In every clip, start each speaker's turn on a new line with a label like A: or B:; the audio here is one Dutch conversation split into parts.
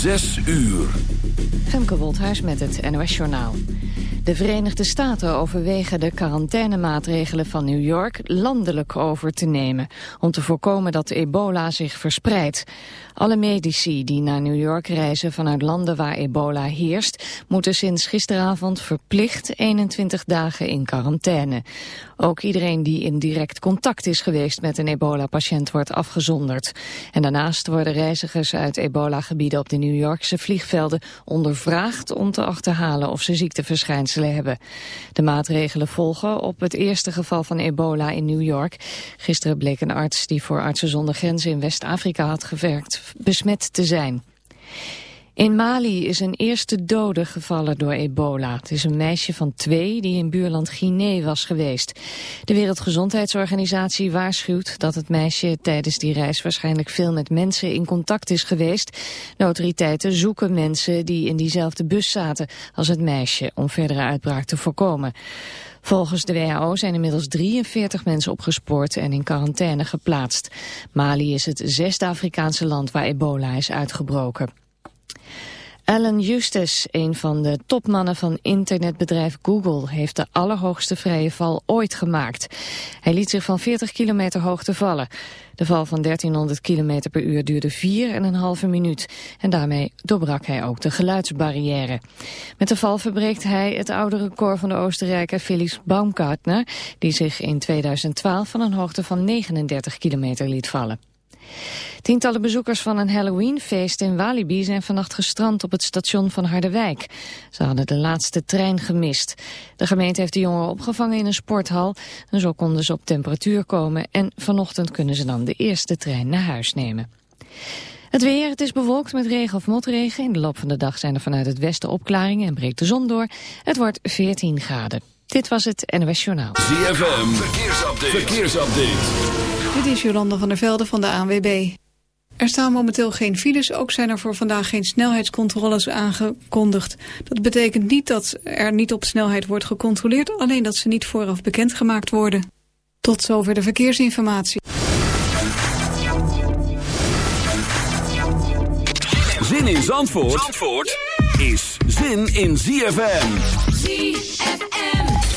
A: Zes uur.
B: Femke Woldhuis met het NOS Journaal. De Verenigde Staten overwegen de quarantainemaatregelen van New York landelijk over te nemen, om te voorkomen dat ebola zich verspreidt. Alle medici die naar New York reizen vanuit landen waar ebola heerst, moeten sinds gisteravond verplicht 21 dagen in quarantaine. Ook iedereen die in direct contact is geweest met een ebola-patiënt wordt afgezonderd. En daarnaast worden reizigers uit ebola-gebieden op de New Yorkse vliegvelden ondervraagd om te achterhalen of ze ziekteverschijnselen hebben. De maatregelen volgen op het eerste geval van ebola in New York. Gisteren bleek een arts die voor Artsen zonder Grenzen in West-Afrika had gewerkt besmet te zijn. In Mali is een eerste dode gevallen door ebola. Het is een meisje van twee die in buurland Guinea was geweest. De Wereldgezondheidsorganisatie waarschuwt dat het meisje tijdens die reis waarschijnlijk veel met mensen in contact is geweest. De autoriteiten zoeken mensen die in diezelfde bus zaten als het meisje om verdere uitbraak te voorkomen. Volgens de WHO zijn inmiddels 43 mensen opgespoord en in quarantaine geplaatst. Mali is het zesde Afrikaanse land waar ebola is uitgebroken. Alan Eustace, een van de topmannen van internetbedrijf Google, heeft de allerhoogste vrije val ooit gemaakt. Hij liet zich van 40 kilometer hoogte vallen. De val van 1300 km per uur duurde 4,5 minuut en daarmee doorbrak hij ook de geluidsbarrière. Met de val verbreekt hij het oude record van de Oostenrijker Felix Baumgartner, die zich in 2012 van een hoogte van 39 kilometer liet vallen. Tientallen bezoekers van een Halloweenfeest in Walibi zijn vannacht gestrand op het station van Harderwijk. Ze hadden de laatste trein gemist. De gemeente heeft de jongeren opgevangen in een sporthal en zo konden ze op temperatuur komen en vanochtend kunnen ze dan de eerste trein naar huis nemen. Het weer, het is bewolkt met regen of motregen. In de loop van de dag zijn er vanuit het westen opklaringen en breekt de zon door. Het wordt 14 graden. Dit was het NOS Journaal.
A: ZFM, verkeersupdate. verkeersupdate.
C: Dit is Jolanda van der Velde van de ANWB. Er staan momenteel geen files, ook zijn er voor vandaag geen snelheidscontroles aangekondigd. Dat betekent niet dat er niet op snelheid wordt gecontroleerd, alleen dat ze niet vooraf bekendgemaakt worden. Tot zover de verkeersinformatie.
A: Zin in Zandvoort, Zandvoort is zin in ZFM. ZFM.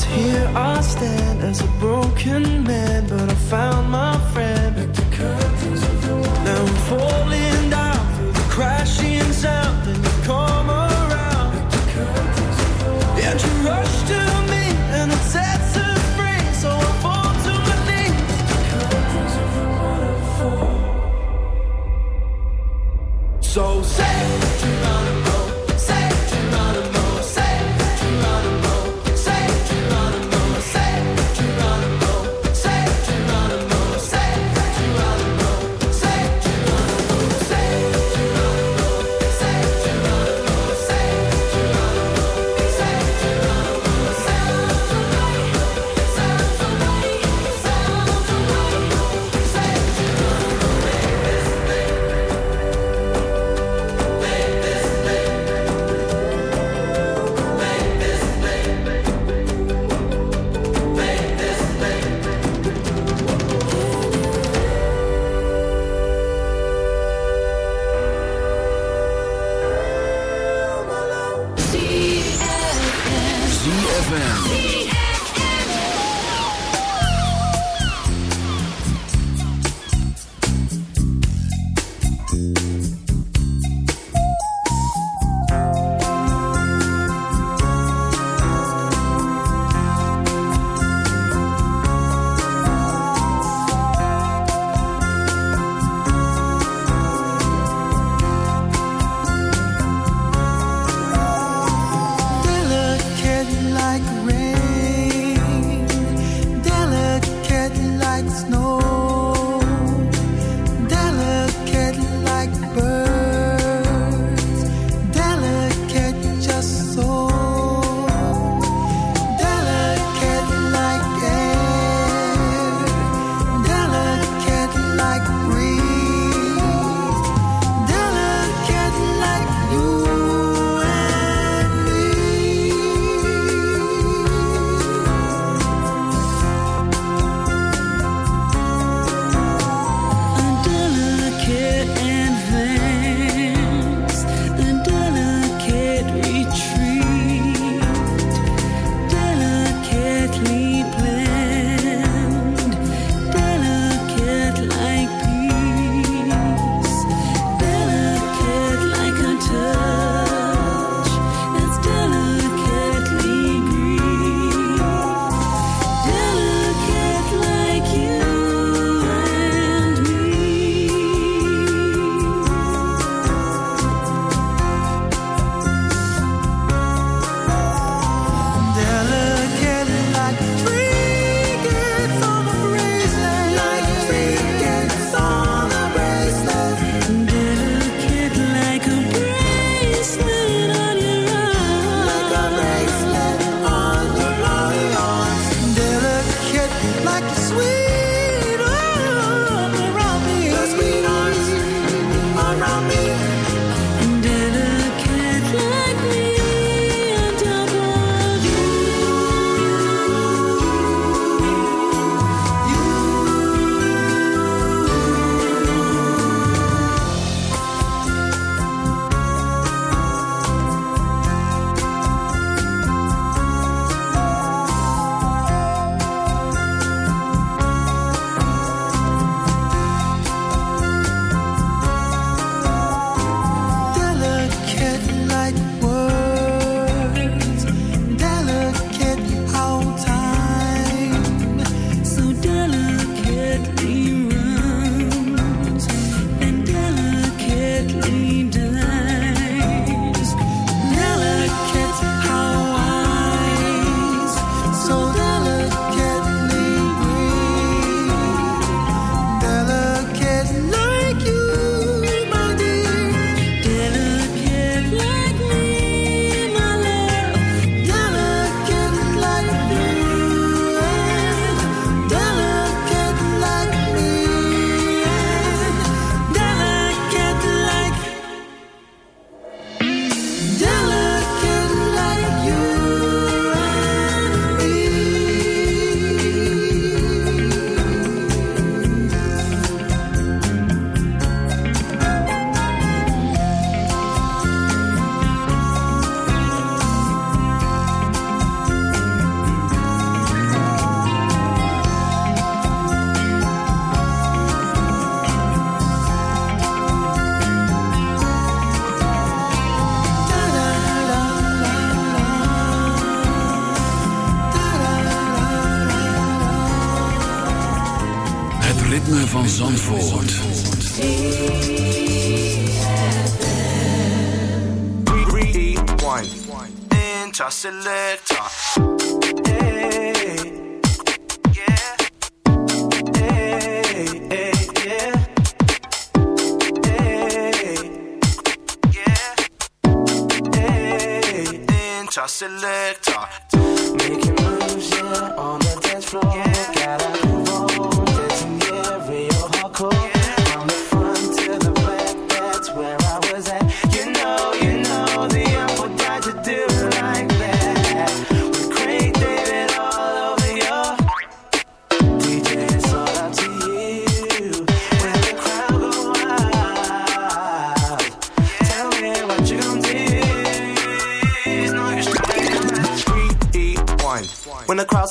D: here I
E: stand
A: as a
D: broken man, but I found my friend. Now I'm falling. Interselector. Making moves, yeah, on the dance floor. Gotta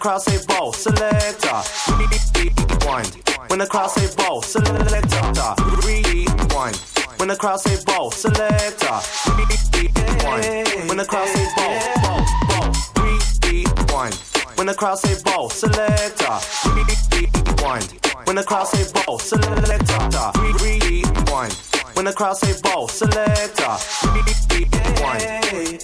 D: crowd say ball, selector. Rewind. When the crowd say ball, selector. Rewind. When the crowd say ball, selector. Rewind. When the crowd say ball, ball, ball. Rewind. When the crowd say ball, selector. Rewind. When the crowd say ball, selector. Rewind. When the crowd say ball, selector.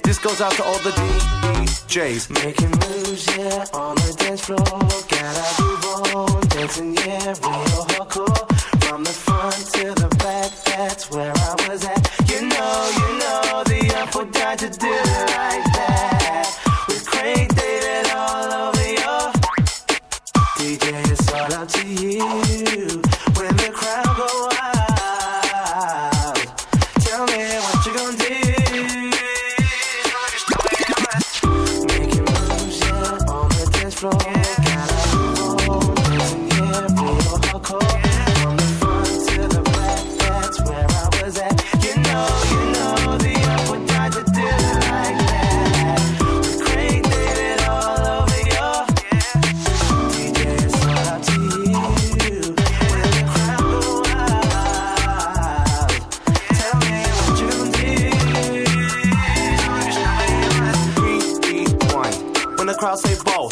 D: This goes out to all the DJs. Making moves, yeah, on the dance floor. Gotta move on, dancing, yeah, real hardcore. From the front to the back, that's where I was at. You know, you know, the died to do it like that. With Craig David all over your DJ, it's all up to you.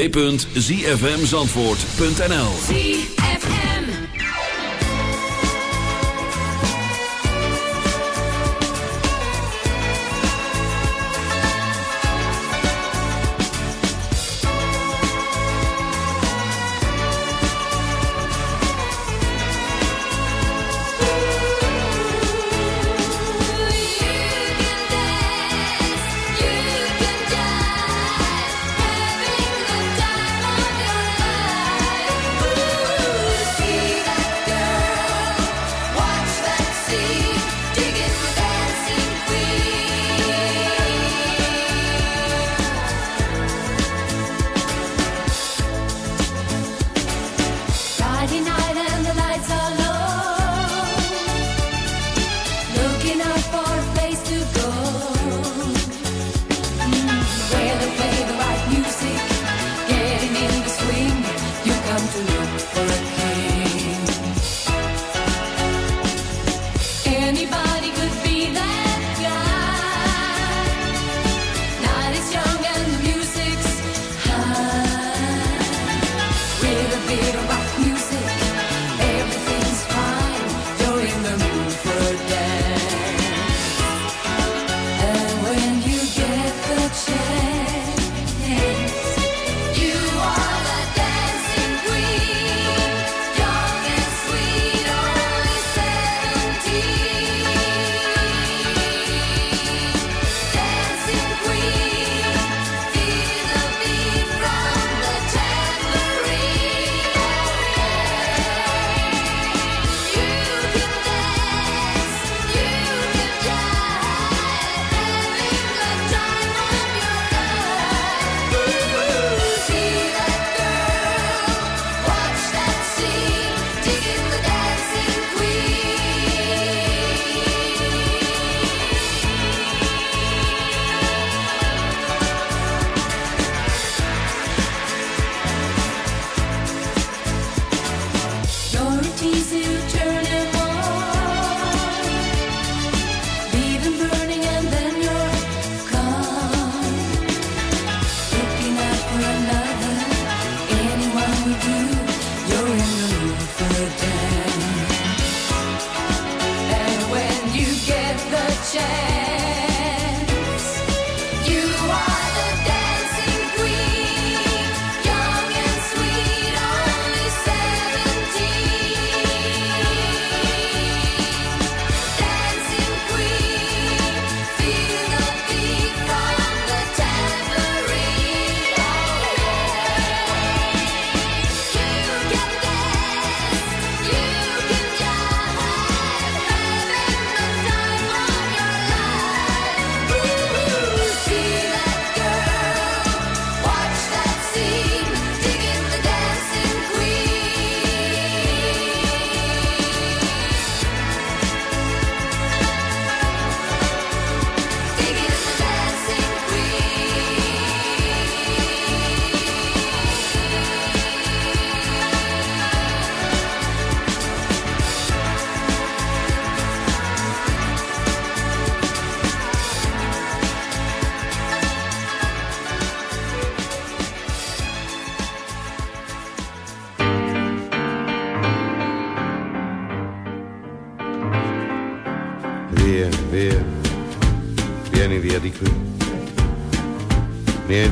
A: www.zfmzandvoort.nl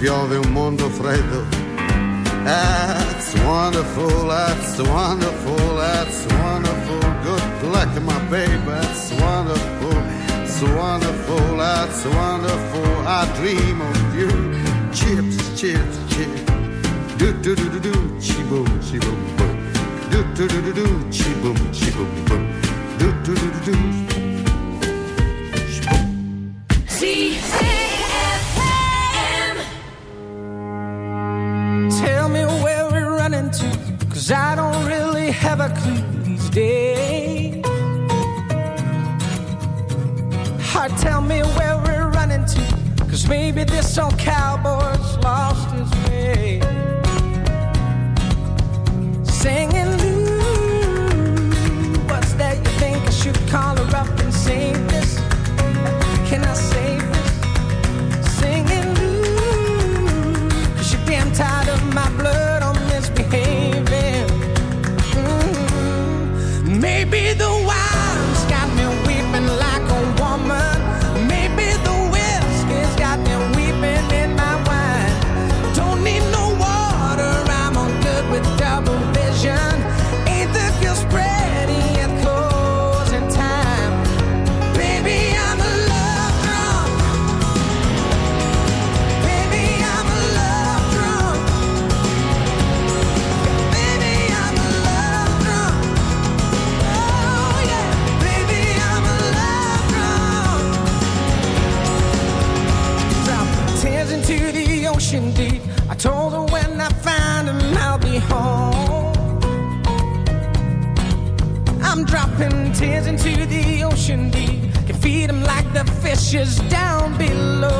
F: piove un mondo freddo. That's wonderful, that's wonderful, that's wonderful. Good luck, my baby, that's wonderful, it's wonderful, that's wonderful. I dream of you. Chips, chips, chips. Do do do do do, chiboom, chiboom, boom. Do do do do do, chiboom, chiboom, boom. Do do do do do.
G: clue these days. Heart, tell me where we're running to, cause maybe this old cowboy Just down below.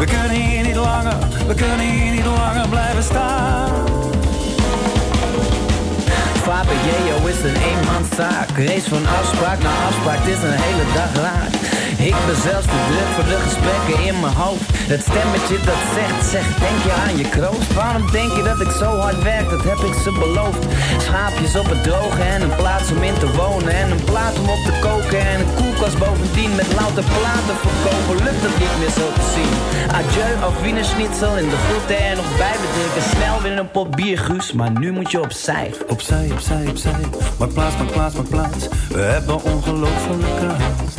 H: We kunnen hier niet langer, we kunnen hier niet langer blijven staan.
I: Vader Jeo is een eenmanszaak. Race van afspraak naar afspraak, het is een hele dag raak. Ik ben zelfs te druk voor de gesprekken in mijn hoofd. Het stemmetje dat zegt, zegt, denk je aan je kroost? Waarom denk je dat ik zo hard werk, dat heb ik ze beloofd. Schaapjes op het droge en een plaats Met louter platen verkopen, lukt het niet meer zo te zien. Adieu, Wiener Schnitzel in de groeten en nog bij bedrinken. Snel weer een pot bier, Guus, maar nu moet je opzij.
H: Opzij, opzij, opzij. Maak plaats, maak plaats, maak plaats. We hebben ongelofelijke haast.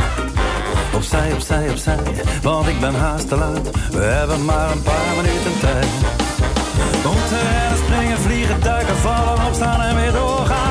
H: Opzij, opzij, opzij. Want ik ben haast te laat. We hebben maar een paar minuten tijd. Moeten rennen, springen, vliegen, duiken, vallen, opstaan en weer doorgaan.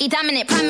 G: He dominant.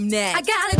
J: them next. I
K: gotta